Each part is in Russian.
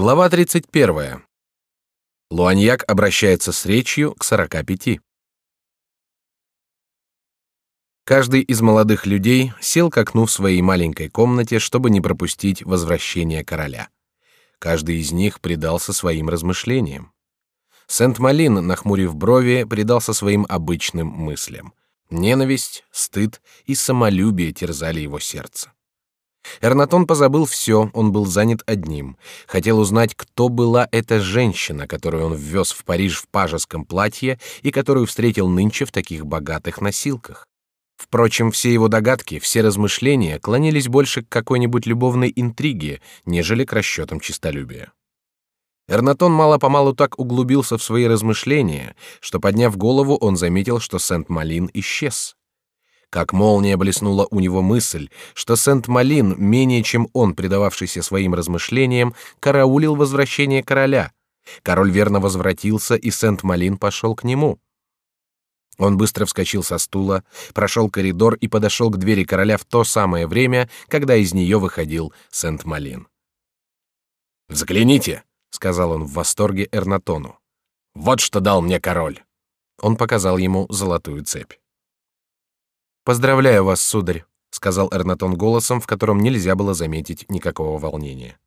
Глава 31. Луаньяк обращается с речью к 45. Каждый из молодых людей сел к окну в своей маленькой комнате, чтобы не пропустить возвращение короля. Каждый из них предался своим размышлениям. Сент-Малин, нахмурив брови, предался своим обычным мыслям. Ненависть, стыд и самолюбие терзали его сердце. Эрнатон позабыл все, он был занят одним. Хотел узнать, кто была эта женщина, которую он ввез в Париж в пажеском платье и которую встретил нынче в таких богатых носилках. Впрочем, все его догадки, все размышления клонились больше к какой-нибудь любовной интриге, нежели к расчетам честолюбия. Эрнатон мало-помалу так углубился в свои размышления, что, подняв голову, он заметил, что Сент-Малин исчез. Как молния блеснула у него мысль, что Сент-Малин, менее чем он, предававшийся своим размышлениям, караулил возвращение короля. Король верно возвратился, и Сент-Малин пошел к нему. Он быстро вскочил со стула, прошел коридор и подошел к двери короля в то самое время, когда из нее выходил Сент-Малин. «Взгляните», — сказал он в восторге Эрнатону. «Вот что дал мне король». Он показал ему золотую цепь. Поздравляю вас, сударь, сказал Эрнатон голосом, в котором нельзя было заметить никакого волнения.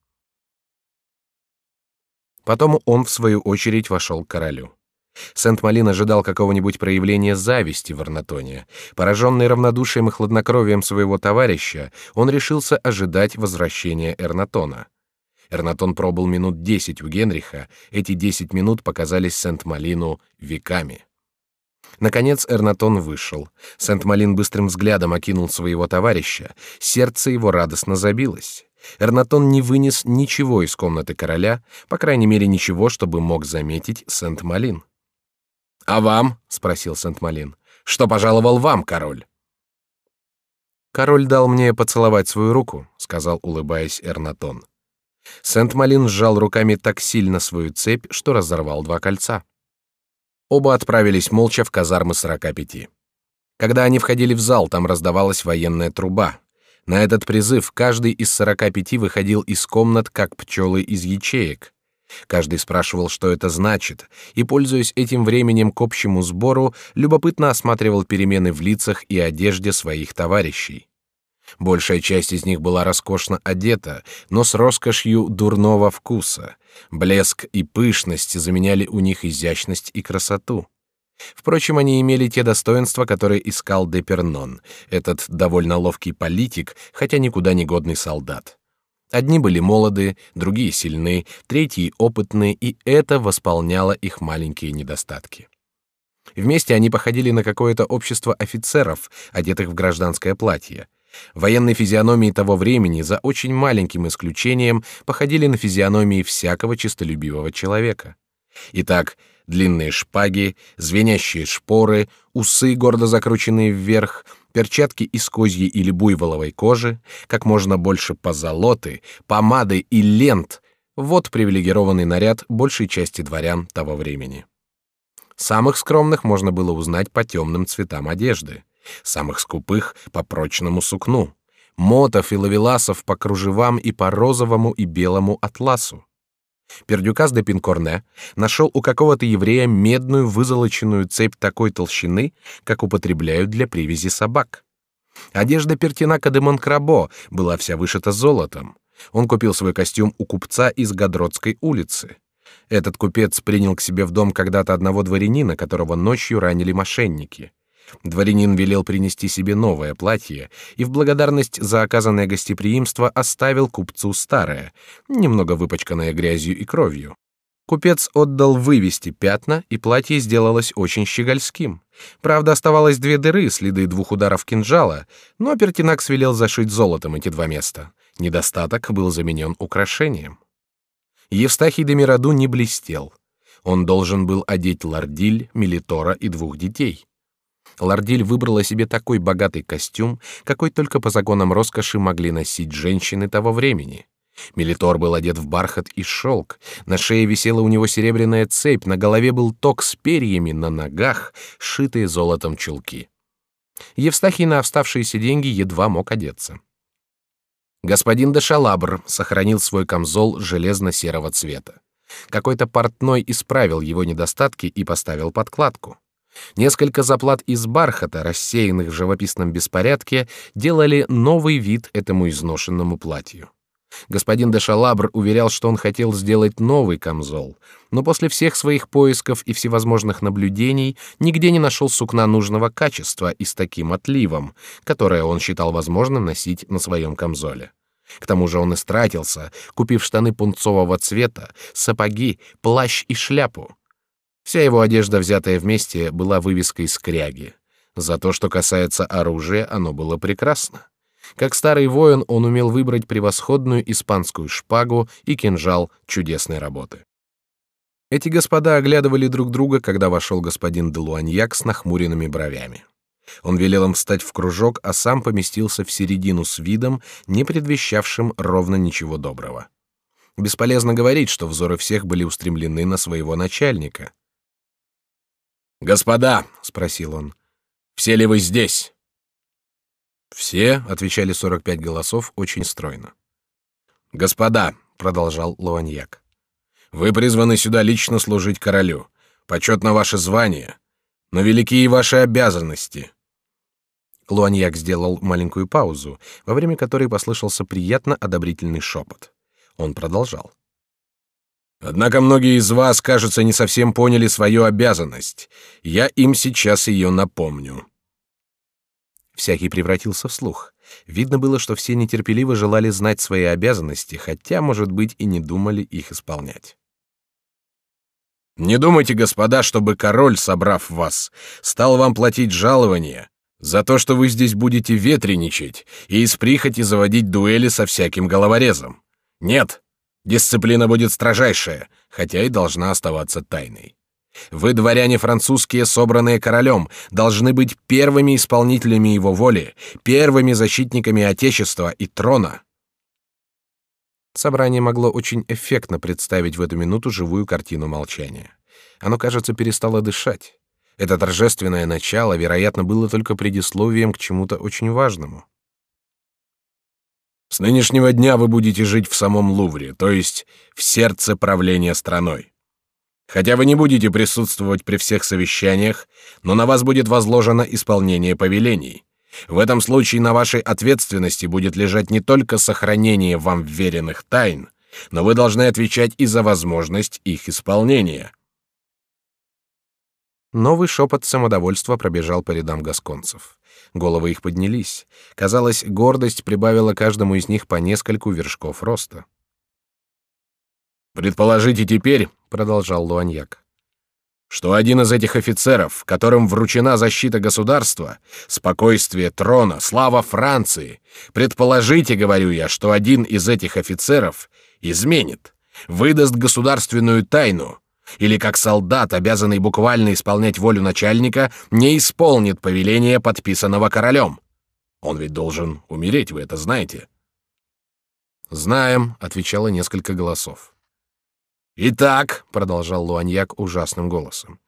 Потом он в свою очередь вошел к королю. Сент-Малин ожидал какого-нибудь проявления зависти в Эрнатоне. Пораженный равнодушием и хладнокровием своего товарища, он решился ожидать возвращения Эрнатона. Эрнатон пробыл минут десять у Генриха. Эти десять минут показались Сент-Малину веками. Наконец Эрнатон вышел. Сент-Малин быстрым взглядом окинул своего товарища. Сердце его радостно забилось. Эрнатон не вынес ничего из комнаты короля, по крайней мере ничего, чтобы мог заметить Сент-Малин. «А вам?» — спросил Сент-Малин. «Что пожаловал вам, король?» «Король дал мне поцеловать свою руку», — сказал, улыбаясь Эрнатон. Сент-Малин сжал руками так сильно свою цепь, что разорвал два кольца. Оба отправились молча в казармы сорока пяти. Когда они входили в зал, там раздавалась военная труба. На этот призыв каждый из сорока пяти выходил из комнат, как пчелы из ячеек. Каждый спрашивал, что это значит, и, пользуясь этим временем к общему сбору, любопытно осматривал перемены в лицах и одежде своих товарищей. Большая часть из них была роскошно одета, но с роскошью дурного вкуса. Блеск и пышность заменяли у них изящность и красоту. Впрочем, они имели те достоинства, которые искал Депернон, этот довольно ловкий политик, хотя никуда не годный солдат. Одни были молоды, другие сильны, третьи опытны, и это восполняло их маленькие недостатки. Вместе они походили на какое-то общество офицеров, одетых в гражданское платье. Военные физиономии того времени, за очень маленьким исключением, походили на физиономии всякого честолюбивого человека. Итак, длинные шпаги, звенящие шпоры, усы, гордо закрученные вверх, перчатки из козьей или буйволовой кожи, как можно больше позолоты, помады и лент — вот привилегированный наряд большей части дворян того времени. Самых скромных можно было узнать по темным цветам одежды самых скупых по прочному сукну, мотов и лавеласов по кружевам и по розовому и белому атласу. Пердюкас де Пинкорне нашел у какого-то еврея медную вызолоченную цепь такой толщины, как употребляют для привязи собак. Одежда Пертинака де Монкрабо была вся вышита золотом. Он купил свой костюм у купца из Гадротской улицы. Этот купец принял к себе в дом когда-то одного дворянина, которого ночью ранили мошенники. Дворянин велел принести себе новое платье и в благодарность за оказанное гостеприимство оставил купцу старое, немного выпачканное грязью и кровью. Купец отдал вывести пятна, и платье сделалось очень щегольским. Правда, оставалось две дыры, следы двух ударов кинжала, но Пертинакс велел зашить золотом эти два места. Недостаток был заменен украшением. Евстахий де Мираду не блестел. Он должен был одеть Лардиль, Мелитора и двух детей. Лардиль выбрала себе такой богатый костюм, какой только по законам роскоши могли носить женщины того времени. Мелитор был одет в бархат и шелк, на шее висела у него серебряная цепь, на голове был ток с перьями, на ногах шитые золотом чулки. Евстахий на оставшиеся деньги едва мог одеться. Господин де Шалабр сохранил свой камзол железно-серого цвета. Какой-то портной исправил его недостатки и поставил подкладку. Несколько заплат из бархата, рассеянных в живописном беспорядке, делали новый вид этому изношенному платью. Господин де Шалабр уверял, что он хотел сделать новый камзол, но после всех своих поисков и всевозможных наблюдений нигде не нашел сукна нужного качества и с таким отливом, которое он считал возможным носить на своем камзоле. К тому же он истратился, купив штаны пунцового цвета, сапоги, плащ и шляпу. Вся его одежда, взятая вместе, была вывеской скряги. За то, что касается оружия, оно было прекрасно. Как старый воин, он умел выбрать превосходную испанскую шпагу и кинжал чудесной работы. Эти господа оглядывали друг друга, когда вошел господин де Луаньяк с нахмуренными бровями. Он велел им встать в кружок, а сам поместился в середину с видом, не предвещавшим ровно ничего доброго. Бесполезно говорить, что взоры всех были устремлены на своего начальника. «Господа», — спросил он, — «все ли вы здесь?» «Все», — отвечали сорок пять голосов очень стройно. «Господа», — продолжал Луаньяк, — «вы призваны сюда лично служить королю. Почетно ваше звание, но велики и ваши обязанности». Луаньяк сделал маленькую паузу, во время которой послышался приятно одобрительный шепот. Он продолжал. Однако многие из вас, кажется, не совсем поняли свою обязанность. Я им сейчас ее напомню. Всякий превратился в слух. Видно было, что все нетерпеливо желали знать свои обязанности, хотя, может быть, и не думали их исполнять. Не думайте, господа, чтобы король, собрав вас, стал вам платить жалование за то, что вы здесь будете ветреничать и из прихоти заводить дуэли со всяким головорезом. Нет, дисциплина будет строжайшая, хотя и должна оставаться тайной. Вы, дворяне французские, собранные королем, должны быть первыми исполнителями его воли, первыми защитниками Отечества и трона. Собрание могло очень эффектно представить в эту минуту живую картину молчания. Оно, кажется, перестало дышать. Это торжественное начало, вероятно, было только предисловием к чему-то очень важному. С нынешнего дня вы будете жить в самом Лувре, то есть в сердце правления страной. Хотя вы не будете присутствовать при всех совещаниях, но на вас будет возложено исполнение повелений. В этом случае на вашей ответственности будет лежать не только сохранение вам вверенных тайн, но вы должны отвечать и за возможность их исполнения. Новый шепот самодовольства пробежал по рядам гасконцев. Головы их поднялись. Казалось, гордость прибавила каждому из них по нескольку вершков роста. Предположите теперь, продолжал Луаньяк, что один из этих офицеров, которым вручена защита государства, спокойствие трона, слава Франции, предположите, говорю я, что один из этих офицеров изменит, выдаст государственную тайну, или как солдат, обязанный буквально исполнять волю начальника, не исполнит повеление, подписанного королем. Он ведь должен умереть, вы это знаете. Знаем, отвечало несколько голосов. Итак, продолжал Луаньяк ужасным голосом,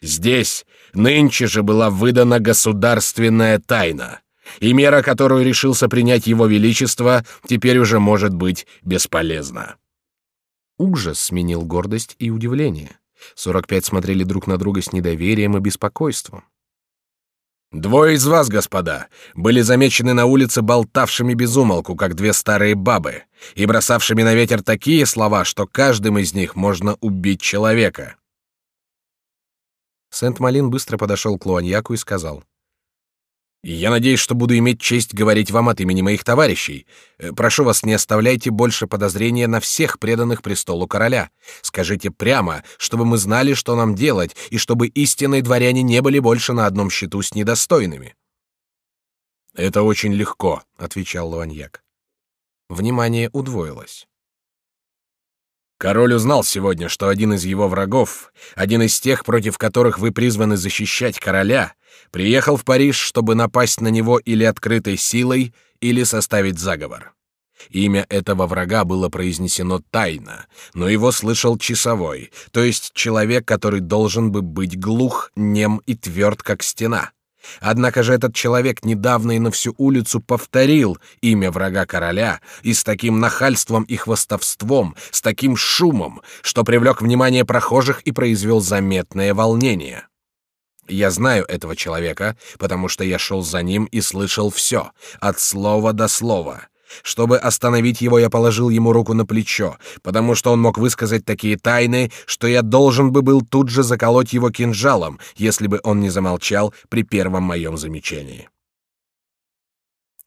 здесь нынче же была выдана государственная тайна, и мера, которую решился принять его величество, теперь уже может быть бесполезна. Ужас сменил гордость и удивление. Сорок пять смотрели друг на друга с недоверием и беспокойством. Двое из вас, господа, были замечены на улице болтавшими без умолку, как две старые бабы, и бросавшими на ветер такие слова, что каждым из них можно убить человека. Сент-Малин быстро подошел к Луаньяку и сказал: я надеюсь, что буду иметь честь говорить вам от имени моих товарищей. Э, прошу вас, не оставляйте больше подозрения на всех преданных престолу короля. Скажите прямо, чтобы мы знали, что нам делать, и чтобы истинные дворяне не были больше на одном счету с недостойными. Это очень легко, отвечал Лаваньяк. Внимание удвоилось. Король узнал сегодня, что один из его врагов, один из тех, против которых вы призваны защищать короля, приехал в Париж, чтобы напасть на него или открытой силой, или составить заговор. Имя этого врага было произнесено тайно, но его слышал часовой, то есть человек, который должен бы быть глух, нем и тверд, как стена. Однако же этот человек недавно и на всю улицу повторил имя врага короля и с таким нахальством и хвастовством, с таким шумом, что привлек внимание прохожих и произвел заметное волнение. Я знаю этого человека, потому что я шел за ним и слышал все, от слова до слова. Чтобы остановить его, я положил ему руку на плечо, потому что он мог высказать такие тайны, что я должен бы был тут же заколоть его кинжалом, если бы он не замолчал при первом моем замечании.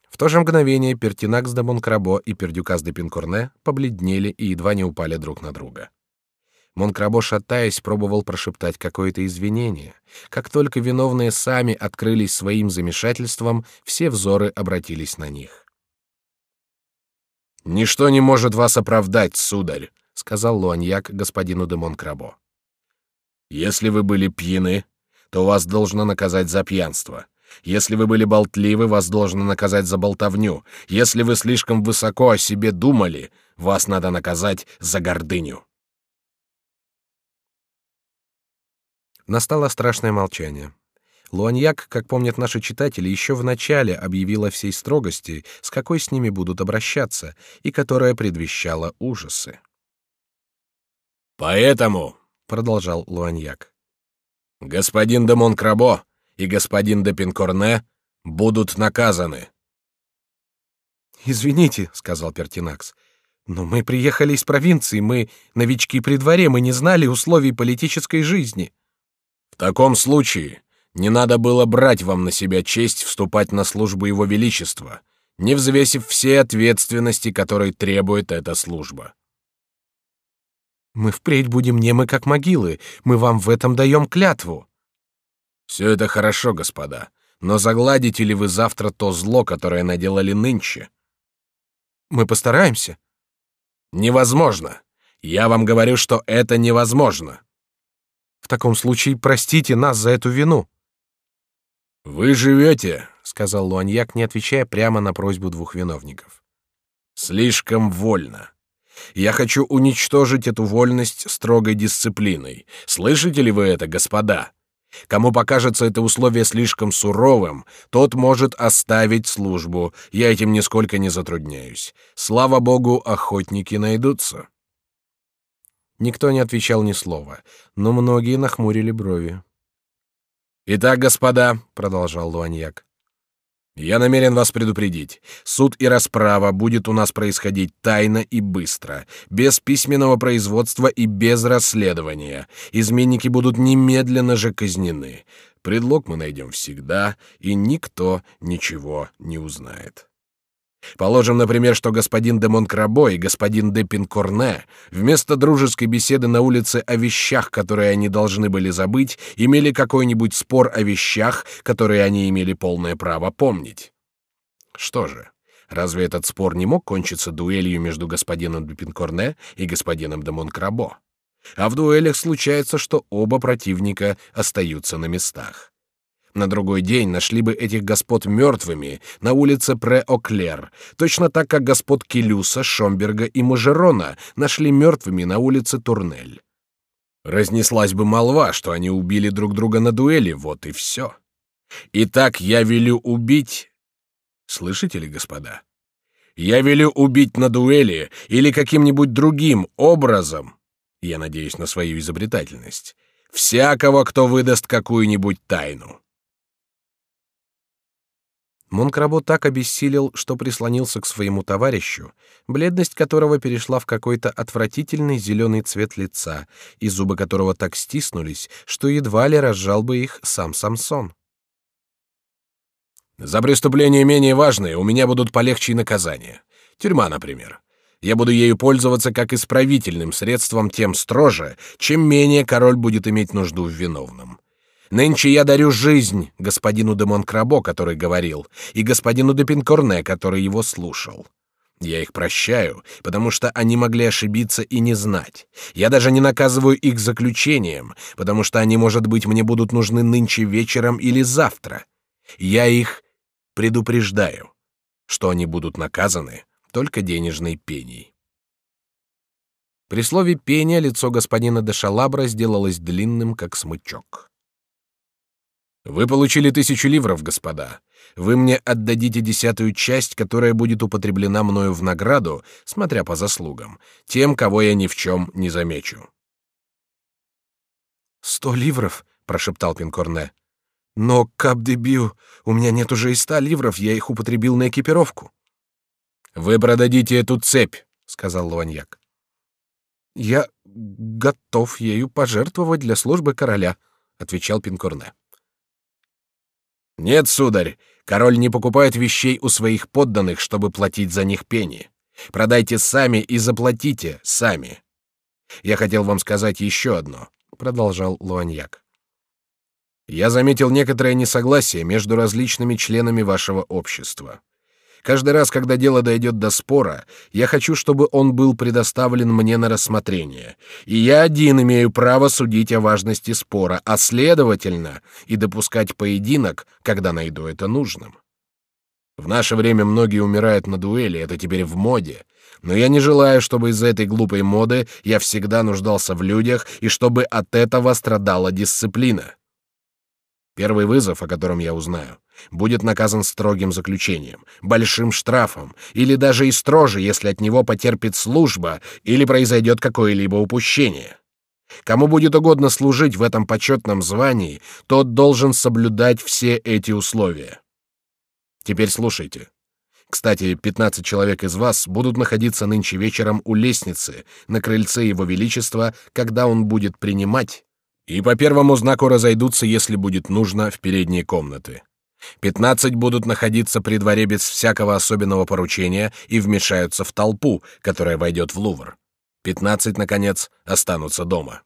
В то же мгновение Пертинакс де Монкрабо и Пердюкас де Пинкорне побледнели и едва не упали друг на друга. Монкрабо, шатаясь, пробовал прошептать какое-то извинение. Как только виновные сами открылись своим замешательством, все взоры обратились на них. «Ничто не может вас оправдать, сударь», — сказал Луаньяк господину де Монкрабо. «Если вы были пьяны, то вас должно наказать за пьянство. Если вы были болтливы, вас должно наказать за болтовню. Если вы слишком высоко о себе думали, вас надо наказать за гордыню». Настало страшное молчание. Луаньяк, как помнят наши читатели, еще в начале объявил о всей строгости, с какой с ними будут обращаться, и которая предвещала ужасы. «Поэтому», — продолжал Луаньяк, — «господин де Монкрабо и господин де Пинкорне будут наказаны». «Извините», — сказал Пертинакс, — «но мы приехали из провинции, мы новички при дворе, мы не знали условий политической жизни». В таком случае не надо было брать вам на себя честь вступать на службу его величества, не взвесив все ответственности, которые требует эта служба. Мы впредь будем немы как могилы, мы вам в этом даем клятву. Все это хорошо, господа, но загладите ли вы завтра то зло, которое наделали нынче? Мы постараемся. Невозможно. Я вам говорю, что это невозможно. В таком случае простите нас за эту вину. Вы живете, сказал Луаньяк, не отвечая прямо на просьбу двух виновников. Слишком вольно. Я хочу уничтожить эту вольность строгой дисциплиной. Слышите ли вы это, господа? Кому покажется это условие слишком суровым, тот может оставить службу. Я этим нисколько не затрудняюсь. Слава богу, охотники найдутся. Никто не отвечал ни слова, но многие нахмурили брови. Итак, господа, продолжал Луаньяк, я намерен вас предупредить. Суд и расправа будет у нас происходить тайно и быстро, без письменного производства и без расследования. Изменники будут немедленно же казнены. Предлог мы найдем всегда, и никто ничего не узнает. Положим, например, что господин де Монкрабо и господин де Пинкорне вместо дружеской беседы на улице о вещах, которые они должны были забыть, имели какой-нибудь спор о вещах, которые они имели полное право помнить. Что же, разве этот спор не мог кончиться дуэлью между господином де Пинкорне и господином де Монкрабо? А в дуэлях случается, что оба противника остаются на местах. На другой день нашли бы этих господ мертвыми на улице Пре-Оклер, точно так как господ Келюса, Шомберга и Мажерона нашли мертвыми на улице Турнель. Разнеслась бы молва, что они убили друг друга на дуэли, вот и все. Итак, я велю убить... Слышите ли, господа? Я велю убить на дуэли или каким-нибудь другим образом, я надеюсь на свою изобретательность, всякого, кто выдаст какую-нибудь тайну. Монкрабо так обессилел, что прислонился к своему товарищу, бледность которого перешла в какой-то отвратительный зеленый цвет лица, и зубы которого так стиснулись, что едва ли разжал бы их сам Самсон. За преступления менее важные у меня будут полегче наказания. Тюрьма, например. Я буду ею пользоваться как исправительным средством тем строже, чем менее король будет иметь нужду в виновном. Нынче я дарю жизнь господину де Монкрабо, который говорил, и господину де Пинкорне, который его слушал. Я их прощаю, потому что они могли ошибиться и не знать. Я даже не наказываю их заключением, потому что они, может быть, мне будут нужны нынче вечером или завтра. Я их предупреждаю, что они будут наказаны только денежной пеней. При слове пения лицо господина де Шалабра сделалось длинным, как смычок. Вы получили тысячу ливров, господа. Вы мне отдадите десятую часть, которая будет употреблена мною в награду, смотря по заслугам, тем, кого я ни в чем не замечу. Сто ливров, прошептал Пинкорне. Но кап-дебю, у меня нет уже и ста ливров, я их употребил на экипировку. Вы продадите эту цепь, сказал Луаньяк. Я готов ею пожертвовать для службы короля, отвечал Пинкорне. Нет, сударь, король не покупает вещей у своих подданных, чтобы платить за них пени. Продайте сами и заплатите сами. Я хотел вам сказать еще одно, продолжал Луаньяк. Я заметил некоторое несогласие между различными членами вашего общества. Каждый раз, когда дело дойдет до спора, я хочу, чтобы он был предоставлен мне на рассмотрение, и я один имею право судить о важности спора, а следовательно и допускать поединок, когда найду это нужным. В наше время многие умирают на дуэли, это теперь в моде. Но я не желаю, чтобы из-за этой глупой моды я всегда нуждался в людях и чтобы от этого страдала дисциплина. Первый вызов, о котором я узнаю, будет наказан строгим заключением, большим штрафом или даже и строже, если от него потерпит служба или произойдет какое-либо упущение. Кому будет угодно служить в этом почетном звании, тот должен соблюдать все эти условия. Теперь слушайте. Кстати, 15 человек из вас будут находиться нынче вечером у лестницы на крыльце Его Величества, когда он будет принимать и по первому знаку разойдутся, если будет нужно, в передние комнаты. Пятнадцать будут находиться при дворе без всякого особенного поручения и вмешаются в толпу, которая войдет в Лувр. Пятнадцать, наконец, останутся дома.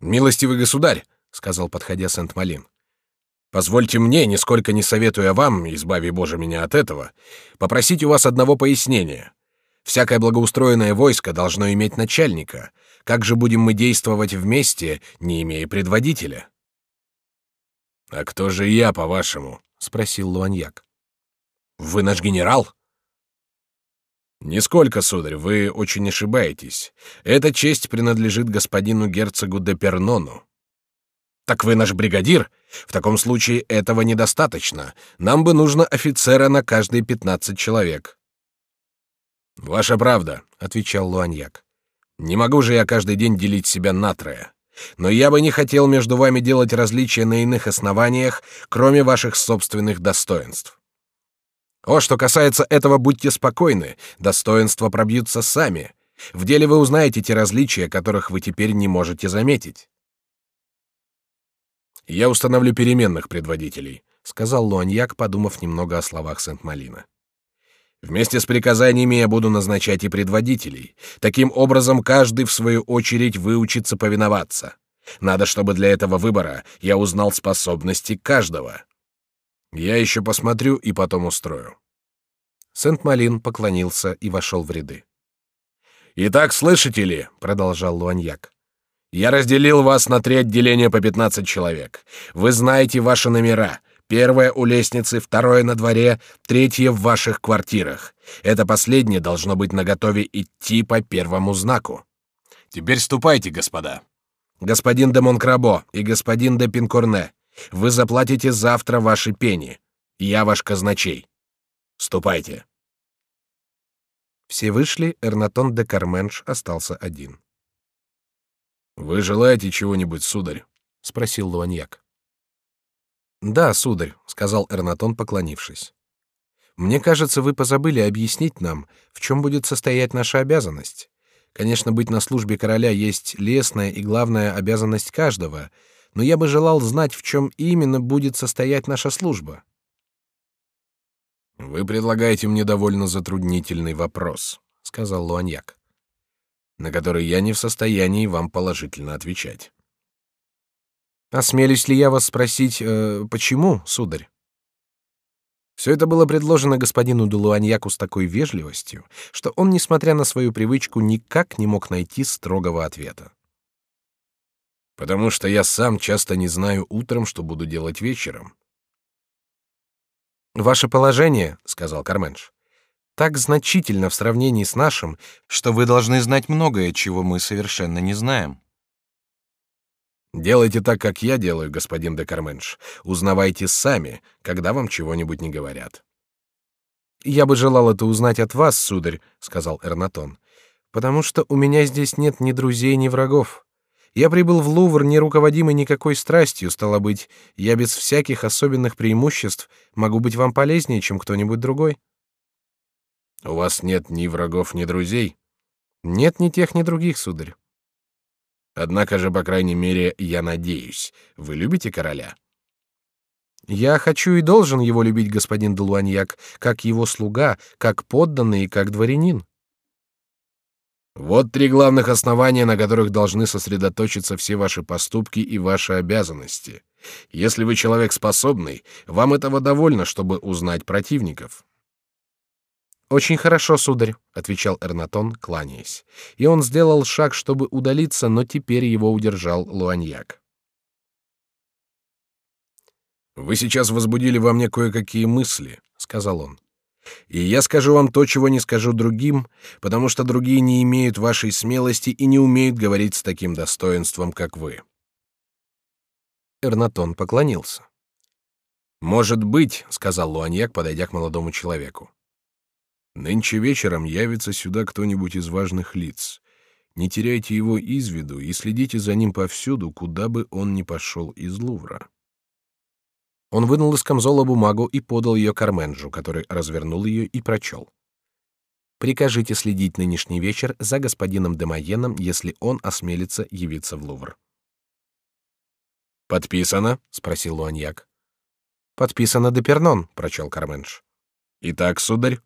«Милостивый государь», — сказал, подходя Сент-Малин, — «позвольте мне, нисколько не советуя вам, избави Боже меня от этого, попросить у вас одного пояснения. Всякое благоустроенное войско должно иметь начальника, как же будем мы действовать вместе, не имея предводителя? А кто же я, по-вашему? спросил Луаньяк. Вы наш генерал? Нисколько, сударь, вы очень ошибаетесь. Эта честь принадлежит господину герцогу де Пернону. Так вы наш бригадир? В таком случае этого недостаточно. Нам бы нужно офицера на каждые пятнадцать человек. Ваша правда, отвечал Луаньяк. Не могу же я каждый день делить себя на трое. Но я бы не хотел между вами делать различия на иных основаниях, кроме ваших собственных достоинств. О, что касается этого, будьте спокойны, достоинства пробьются сами. В деле вы узнаете те различия, которых вы теперь не можете заметить. Я установлю переменных предводителей, сказал Луаньяк, подумав немного о словах Сент-Малина. Вместе с приказаниями я буду назначать и предводителей. Таким образом, каждый в свою очередь выучится повиноваться. Надо, чтобы для этого выбора я узнал способности каждого. Я еще посмотрю и потом устрою. Сент-Малин поклонился и вошел в ряды. Итак, слышите ли, продолжал Луаньяк. Я разделил вас на три отделения по пятнадцать человек. Вы знаете ваши номера. Первое у лестницы, второе на дворе, третье в ваших квартирах. Это последнее должно быть наготове идти по первому знаку. Теперь ступайте, господа. Господин де Монкрабо и господин де Пинкорне, вы заплатите завтра ваши пени. Я ваш казначей. Ступайте. Все вышли, Эрнатон де Карменш остался один. Вы желаете чего-нибудь, сударь? спросил Луаньяк. Да, сударь, сказал Эрнатон, поклонившись. Мне кажется, вы позабыли объяснить нам, в чем будет состоять наша обязанность. Конечно, быть на службе короля есть лесная и главная обязанность каждого, но я бы желал знать, в чем именно будет состоять наша служба. Вы предлагаете мне довольно затруднительный вопрос, сказал Луаньяк, на который я не в состоянии вам положительно отвечать. Осмелюсь ли я вас спросить, э, почему, сударь? Все это было предложено господину Дулуаньяку с такой вежливостью, что он, несмотря на свою привычку, никак не мог найти строгого ответа. Потому что я сам часто не знаю утром, что буду делать вечером. Ваше положение, сказал Карменш, так значительно в сравнении с нашим, что вы должны знать многое, чего мы совершенно не знаем. Делайте так, как я делаю, господин де Карменш. Узнавайте сами, когда вам чего-нибудь не говорят. Я бы желал это узнать от вас, сударь, сказал Эрнатон, потому что у меня здесь нет ни друзей, ни врагов. Я прибыл в Лувр не руководимый никакой страстью, стало быть, я без всяких особенных преимуществ могу быть вам полезнее, чем кто-нибудь другой. У вас нет ни врагов, ни друзей. Нет ни тех, ни других, сударь. Однако же, по крайней мере, я надеюсь, вы любите короля. Я хочу и должен его любить, господин Делуаньяк, как его слуга, как подданный и как дворянин. Вот три главных основания, на которых должны сосредоточиться все ваши поступки и ваши обязанности. Если вы человек способный, вам этого довольно, чтобы узнать противников. Очень хорошо, сударь, отвечал Эрнатон, кланяясь. И он сделал шаг, чтобы удалиться, но теперь его удержал Луаньяк. Вы сейчас возбудили во мне кое-какие мысли, сказал он. И я скажу вам то, чего не скажу другим, потому что другие не имеют вашей смелости и не умеют говорить с таким достоинством, как вы. Эрнатон поклонился. Может быть, сказал Луаньяк, подойдя к молодому человеку. Нынче вечером явится сюда кто-нибудь из важных лиц. Не теряйте его из виду и следите за ним повсюду, куда бы он ни пошел из Лувра. Он вынул из камзола бумагу и подал ее Карменджу, который развернул ее и прочел. Прикажите следить нынешний вечер за господином Демоеном, если он осмелится явиться в Лувр. Подписано? – спросил Луаньяк. Подписано Депернон, прочел Карменж. Итак, сударь.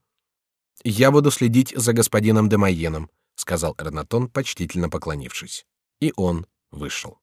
Я буду следить за господином Демайеном, сказал Эрнатон, почтительно поклонившись. И он вышел.